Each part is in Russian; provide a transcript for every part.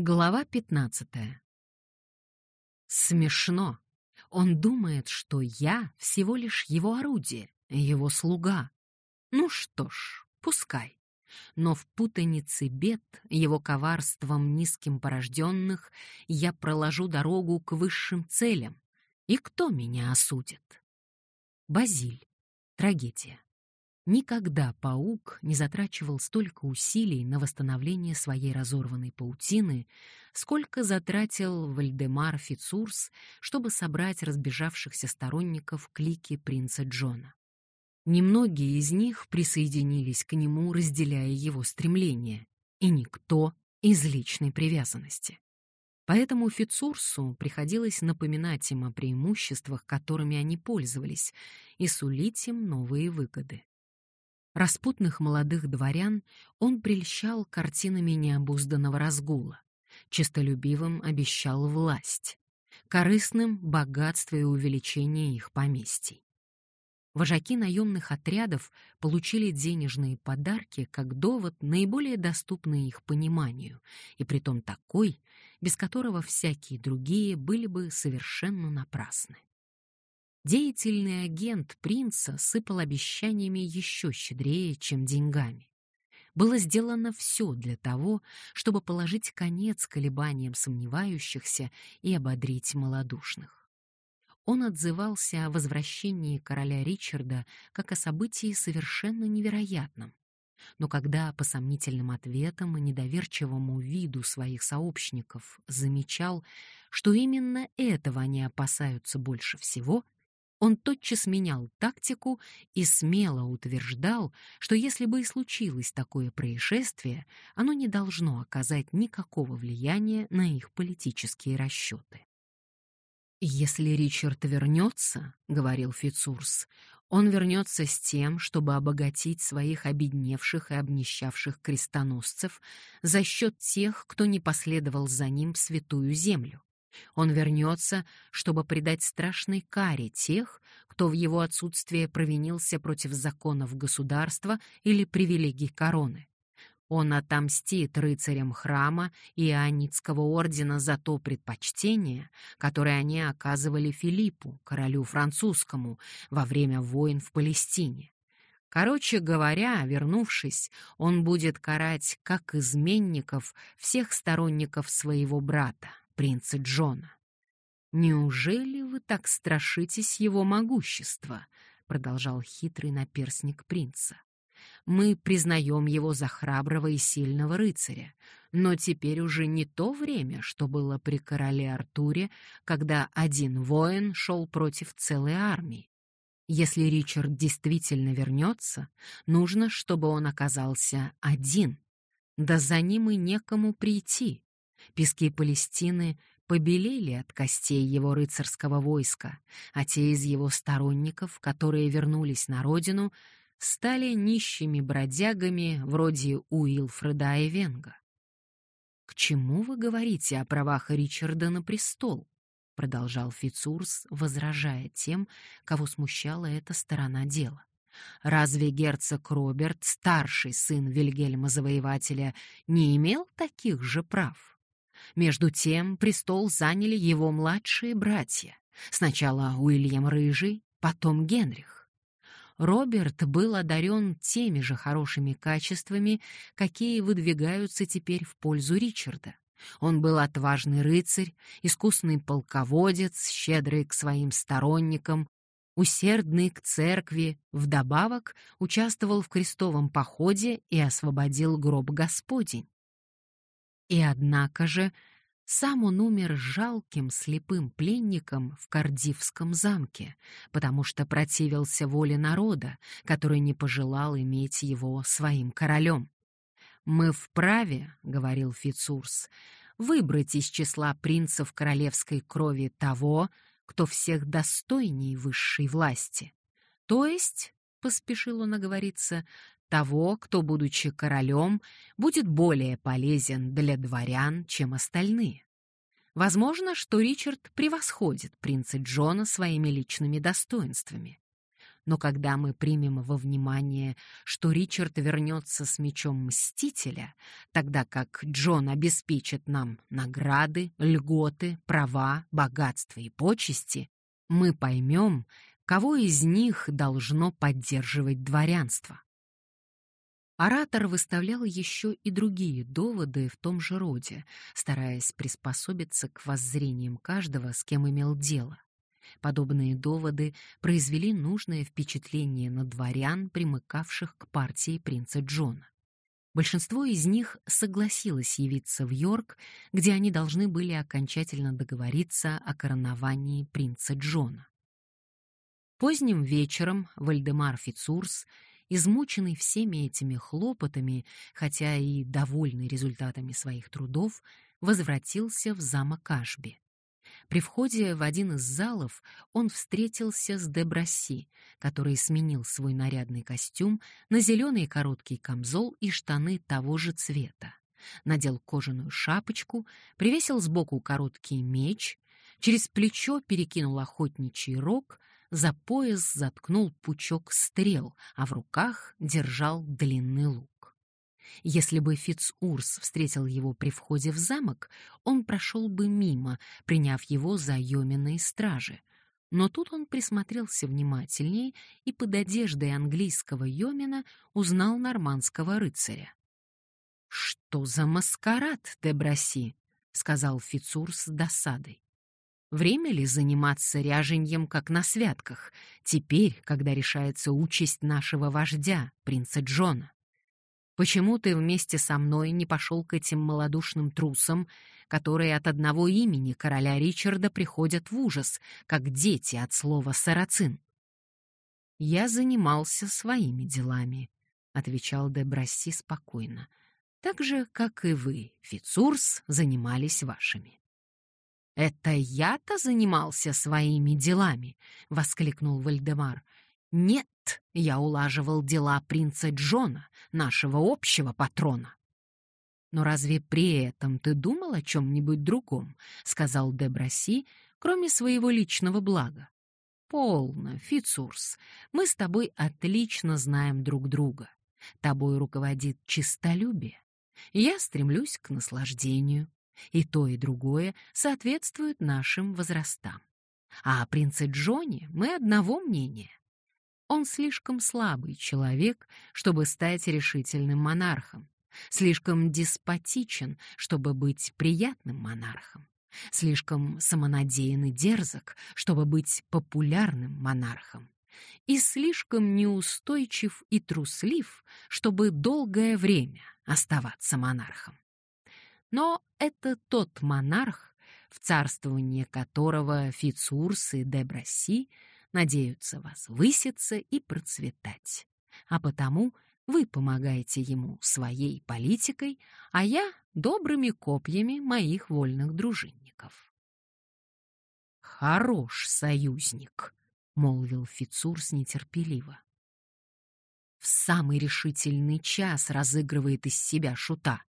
Глава 15. Смешно. Он думает, что я всего лишь его орудие, его слуга. Ну что ж, пускай. Но в путанице бед, его коварством низким порожденных, я проложу дорогу к высшим целям. И кто меня осудит? Базиль. Трагедия. Никогда паук не затрачивал столько усилий на восстановление своей разорванной паутины, сколько затратил Вальдемар Фицурс, чтобы собрать разбежавшихся сторонников клики принца Джона. Немногие из них присоединились к нему, разделяя его стремления, и никто из личной привязанности. Поэтому Фицурсу приходилось напоминать им о преимуществах, которыми они пользовались, и сулить им новые выгоды. Распутных молодых дворян он прельщал картинами необузданного разгула, честолюбивым обещал власть, корыстным — богатство и увеличение их поместий. Вожаки наемных отрядов получили денежные подарки как довод, наиболее доступный их пониманию, и притом такой, без которого всякие другие были бы совершенно напрасны. Деятельный агент принца сыпал обещаниями еще щедрее, чем деньгами. Было сделано все для того, чтобы положить конец колебаниям сомневающихся и ободрить малодушных. Он отзывался о возвращении короля Ричарда как о событии совершенно невероятном. Но когда по сомнительным ответам и недоверчивому виду своих сообщников замечал, что именно этого они опасаются больше всего — он тотчас менял тактику и смело утверждал, что если бы и случилось такое происшествие, оно не должно оказать никакого влияния на их политические расчеты. «Если Ричард вернется, — говорил Фицурс, — он вернется с тем, чтобы обогатить своих обедневших и обнищавших крестоносцев за счет тех, кто не последовал за ним в святую землю. Он вернется, чтобы предать страшной каре тех, кто в его отсутствие провинился против законов государства или привилегий короны. Он отомстит рыцарям храма и Ионитского ордена за то предпочтение, которое они оказывали Филиппу, королю французскому, во время войн в Палестине. Короче говоря, вернувшись, он будет карать как изменников всех сторонников своего брата, принца Джона. «Неужели вы так страшитесь его могущества?» — продолжал хитрый наперсник принца. «Мы признаем его за храброго и сильного рыцаря, но теперь уже не то время, что было при короле Артуре, когда один воин шел против целой армии. Если Ричард действительно вернется, нужно, чтобы он оказался один. Да за ним и некому прийти. Пески Палестины побелели от костей его рыцарского войска, а те из его сторонников, которые вернулись на родину, стали нищими бродягами вроде Уилфреда и Венга. «К чему вы говорите о правах Ричарда на престол?» — продолжал Фицурс, возражая тем, кого смущала эта сторона дела. Разве герцог Роберт, старший сын Вильгельма Завоевателя, не имел таких же прав? Между тем престол заняли его младшие братья. Сначала Уильям Рыжий, потом Генрих. Роберт был одарен теми же хорошими качествами, какие выдвигаются теперь в пользу Ричарда. Он был отважный рыцарь, искусный полководец, щедрый к своим сторонникам, усердный к церкви, вдобавок участвовал в крестовом походе и освободил гроб Господень. И однако же сам он умер жалким слепым пленником в Кардивском замке, потому что противился воле народа, который не пожелал иметь его своим королем. «Мы вправе, — говорил Фицурс, — выбрать из числа принцев королевской крови того, кто всех достойней высшей власти. То есть, — поспешил он оговориться, того, кто, будучи королем, будет более полезен для дворян, чем остальные. Возможно, что Ричард превосходит принца Джона своими личными достоинствами. Но когда мы примем во внимание, что Ричард вернется с мечом Мстителя, тогда как Джон обеспечит нам награды, льготы, права, богатство и почести, мы поймем, кого из них должно поддерживать дворянство. Оратор выставлял еще и другие доводы в том же роде, стараясь приспособиться к воззрениям каждого, с кем имел дело. Подобные доводы произвели нужное впечатление на дворян, примыкавших к партии принца Джона. Большинство из них согласилось явиться в Йорк, где они должны были окончательно договориться о короновании принца Джона. Поздним вечером Вальдемар Фицурс измученный всеми этими хлопотами, хотя и довольный результатами своих трудов, возвратился в замок Ашби. При входе в один из залов он встретился с Деброси, который сменил свой нарядный костюм на зеленый короткий камзол и штаны того же цвета. Надел кожаную шапочку, привесил сбоку короткий меч, через плечо перекинул охотничий рог, за пояс заткнул пучок стрел, а в руках держал длинный лук. Если бы Фицурс встретил его при входе в замок, он прошел бы мимо, приняв его за Йомина стражи. Но тут он присмотрелся внимательней и под одеждой английского Йомина узнал нормандского рыцаря. «Что за маскарад, Деброси?» — сказал Фицурс с досадой. Время ли заниматься ряженьем, как на святках, теперь, когда решается участь нашего вождя, принца Джона? Почему ты вместе со мной не пошел к этим малодушным трусам, которые от одного имени короля Ричарда приходят в ужас, как дети от слова «сарацин»? «Я занимался своими делами», — отвечал де Брасси спокойно, «так же, как и вы, Фицурс, занимались вашими». «Это я-то занимался своими делами!» — воскликнул Вальдемар. «Нет, я улаживал дела принца Джона, нашего общего патрона». «Но разве при этом ты думал о чем-нибудь другом?» — сказал Деброси, кроме своего личного блага. «Полно, Фицурс, мы с тобой отлично знаем друг друга. Тобой руководит чистолюбие. Я стремлюсь к наслаждению. И то, и другое соответствует нашим возрастам. А о принце Джоне мы одного мнения. Он слишком слабый человек, чтобы стать решительным монархом, слишком деспотичен, чтобы быть приятным монархом, слишком самонадеян и дерзок, чтобы быть популярным монархом, и слишком неустойчив и труслив, чтобы долгое время оставаться монархом. Но это тот монарх, в царствование которого Фицурс и Деброси надеются возвыситься и процветать. А потому вы помогаете ему своей политикой, а я — добрыми копьями моих вольных дружинников. «Хорош союзник», — молвил Фицурс нетерпеливо. В самый решительный час разыгрывает из себя шута.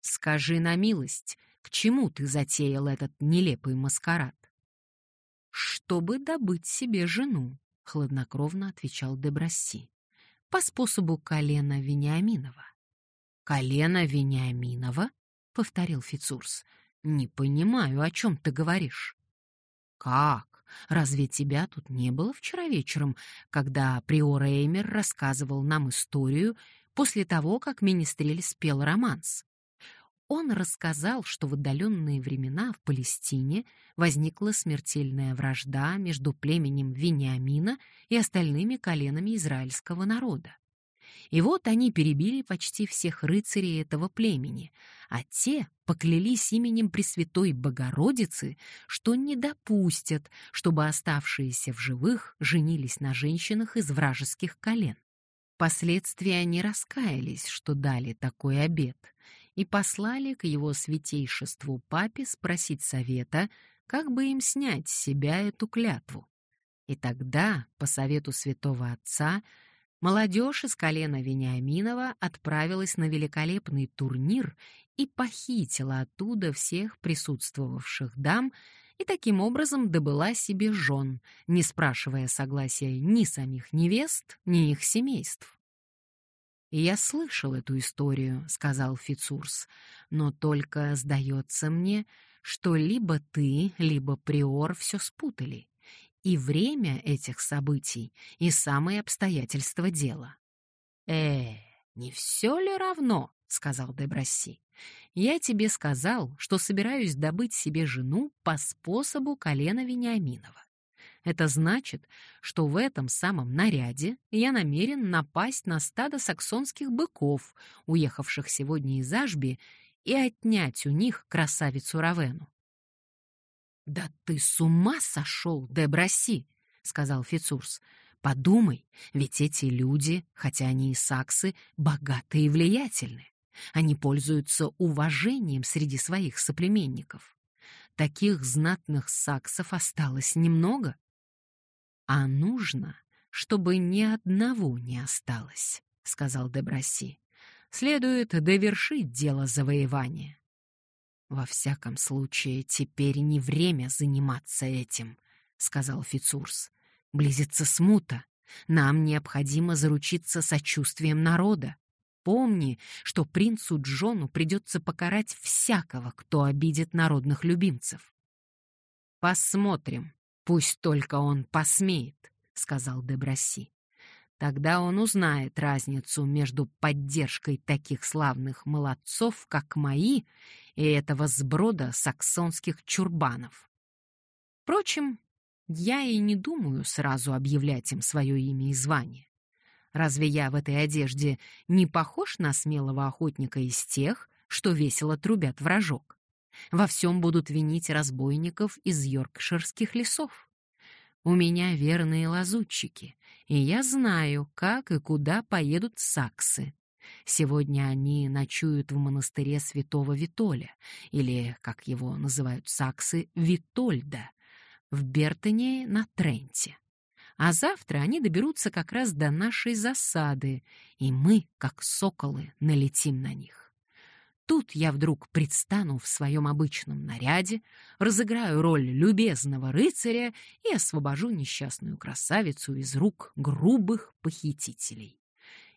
Скажи на милость, к чему ты затеял этот нелепый маскарад? Чтобы добыть себе жену, хладнокровно отвечал Дебросси. По способу колена Вениаминова. Колено Вениаминова? повторил Фицурс. Не понимаю, о чем ты говоришь. Как? Разве тебя тут не было вчера вечером, когда приор Эймер рассказывал нам историю после того, как министрель спел романс? Он рассказал, что в отдаленные времена в Палестине возникла смертельная вражда между племенем Вениамина и остальными коленами израильского народа. И вот они перебили почти всех рыцарей этого племени, а те поклялись именем Пресвятой Богородицы, что не допустят, чтобы оставшиеся в живых женились на женщинах из вражеских колен. Впоследствии они раскаялись, что дали такой обет, и послали к его святейшеству папе спросить совета, как бы им снять с себя эту клятву. И тогда, по совету святого отца, молодежь из колена Вениаминова отправилась на великолепный турнир и похитила оттуда всех присутствовавших дам и таким образом добыла себе жен, не спрашивая согласия ни самих невест, ни их семейств. «Я слышал эту историю», — сказал Фицурс, «но только сдается мне, что либо ты, либо Приор все спутали, и время этих событий, и самые обстоятельства дела». «Э, не все ли равно?» — сказал Дебросси. «Я тебе сказал, что собираюсь добыть себе жену по способу колена Вениаминова. Это значит, что в этом самом наряде я намерен напасть на стадо саксонских быков, уехавших сегодня из Ажби, и отнять у них красавицу Равену. «Да ты с ума сошел, Деброси!» — сказал Фицурс. «Подумай, ведь эти люди, хотя они и саксы, богаты и влиятельны. Они пользуются уважением среди своих соплеменников. Таких знатных саксов осталось немного. «А нужно, чтобы ни одного не осталось», — сказал Деброси. «Следует довершить дело завоевания». «Во всяком случае, теперь не время заниматься этим», — сказал Фицурс. «Близится смута. Нам необходимо заручиться сочувствием народа. Помни, что принцу Джону придется покарать всякого, кто обидит народных любимцев». «Посмотрим», «Пусть только он посмеет», — сказал Деброси. «Тогда он узнает разницу между поддержкой таких славных молодцов, как мои, и этого сброда саксонских чурбанов. Впрочем, я и не думаю сразу объявлять им свое имя и звание. Разве я в этой одежде не похож на смелого охотника из тех, что весело трубят вражок? Во всем будут винить разбойников из йоркширских лесов. У меня верные лазутчики, и я знаю, как и куда поедут саксы. Сегодня они ночуют в монастыре святого Витоля, или, как его называют саксы, Витольда, в Бертоне на Тренте. А завтра они доберутся как раз до нашей засады, и мы, как соколы, налетим на них. Тут я вдруг предстану в своем обычном наряде, разыграю роль любезного рыцаря и освобожу несчастную красавицу из рук грубых похитителей.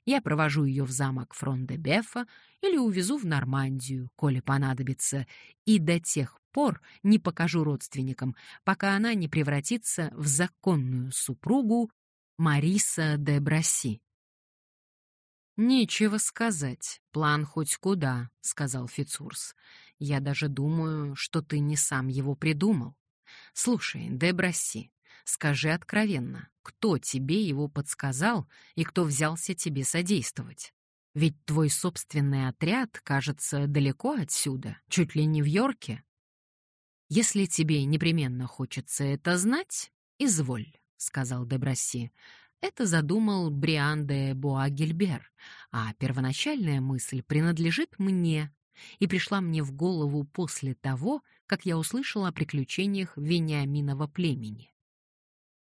Я провожу ее в замок Фрон-де-Бефа или увезу в Нормандию, коли понадобится, и до тех пор не покажу родственникам, пока она не превратится в законную супругу Мариса де Браси. «Нечего сказать. План хоть куда», — сказал Фицурс. «Я даже думаю, что ты не сам его придумал. Слушай, Деброси, скажи откровенно, кто тебе его подсказал и кто взялся тебе содействовать? Ведь твой собственный отряд, кажется, далеко отсюда, чуть ли не в Йорке. Если тебе непременно хочется это знать, изволь», — сказал Деброси. Это задумал Бриан де Буагельбер, а первоначальная мысль принадлежит мне и пришла мне в голову после того, как я услышал о приключениях Вениаминова племени.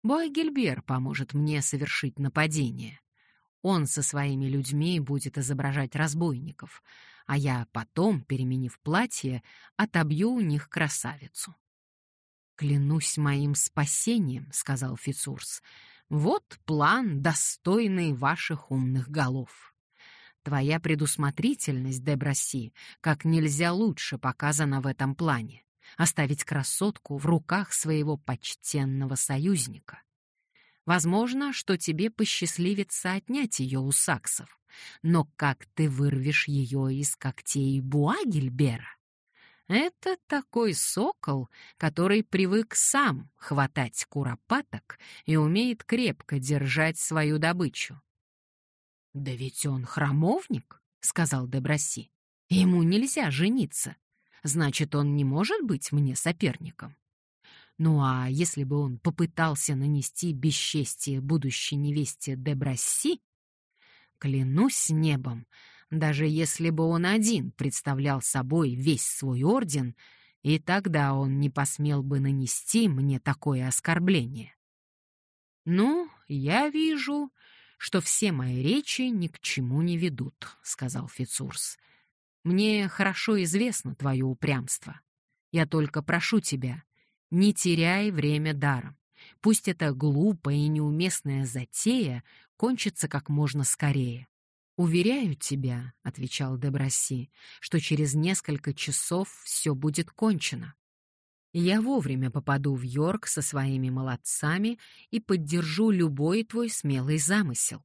Буагельбер поможет мне совершить нападение. Он со своими людьми будет изображать разбойников, а я потом, переменив платье, отобью у них красавицу. «Клянусь моим спасением», — сказал Фицурс, вот план, достойный ваших умных голов. Твоя предусмотрительность, Деброси, как нельзя лучше показана в этом плане. Оставить красотку в руках своего почтенного союзника. Возможно, что тебе посчастливится отнять ее у саксов, но как ты вырвешь ее из когтей Буагельбера? Это такой сокол, который привык сам хватать куропаток и умеет крепко держать свою добычу. «Да ведь он храмовник», — сказал Деброси. «Ему нельзя жениться. Значит, он не может быть мне соперником». Ну а если бы он попытался нанести бесчестие будущей невесте Деброси, клянусь небом, даже если бы он один представлял собой весь свой орден, и тогда он не посмел бы нанести мне такое оскорбление. «Ну, я вижу, что все мои речи ни к чему не ведут», — сказал Фицурс. «Мне хорошо известно твое упрямство. Я только прошу тебя, Не теряй время даром. Пусть эта глупая и неуместная затея кончится как можно скорее. «Уверяю тебя», — отвечал Деброси, — «что через несколько часов все будет кончено. Я вовремя попаду в Йорк со своими молодцами и поддержу любой твой смелый замысел.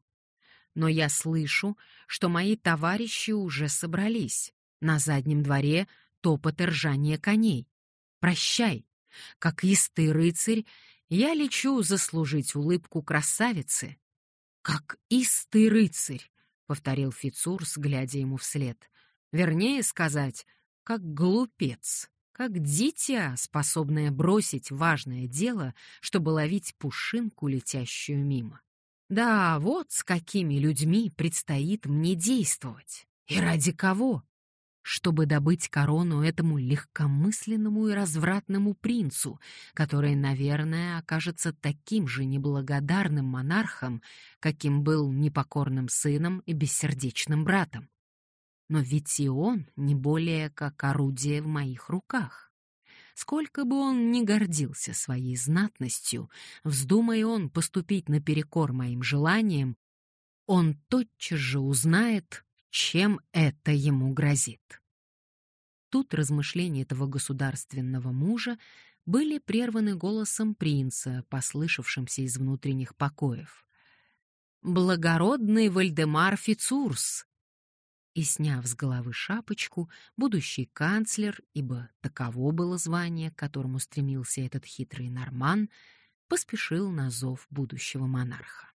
Но я слышу, что мои товарищи уже собрались. На заднем дворе топот и ржание коней. Прощай. Как истый рыцарь, я лечу заслужить улыбку красавицы. Как истый рыцарь, — повторил Фицурс, глядя ему вслед. Вернее сказать, как глупец как дитя, способное бросить важное дело, чтобы ловить пушинку, летящую мимо. Да, вот с какими людьми предстоит мне действовать. И ради кого? Чтобы добыть корону этому легкомысленному и развратному принцу, который, наверное, окажется таким же неблагодарным монархом, каким был непокорным сыном и бессердечным братом. Но ведь и он не более как орудие в моих руках. Сколько бы он ни гордился своей знатностью, вздумая он поступить наперекор моим желаниям, он тотчас же узнает, чем это ему грозит. Тут размышления этого государственного мужа были прерваны голосом принца, послышавшимся из внутренних покоев. «Благородный Вальдемар Фицурс!» и, сняв с головы шапочку, будущий канцлер, ибо таково было звание, к которому стремился этот хитрый норман, поспешил на зов будущего монарха.